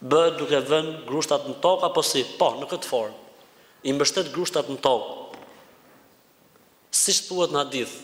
Bëhet duke vënë grushtat në tokë apo si? Po, në këtë formë. I mbështet grushtat në tokë. Siç thuhet në hadith,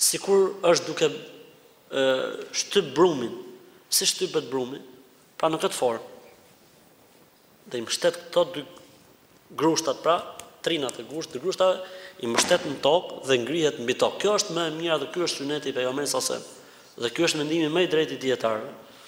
sikur është duke shtyp brumin. Si shtypet brumi? Pra në këtë formë. Dhe i mbështet këto dy grushtat, pra trinat e grusht, dy grushtave, i mbështet në tokë dhe ngrihet mbi tokë. Kjo është më e mira dhe ky është syneti i pejgamberit sallallahu alajhi wasallam. Dhe ky është mendimi më i drejtë i dijetarëve.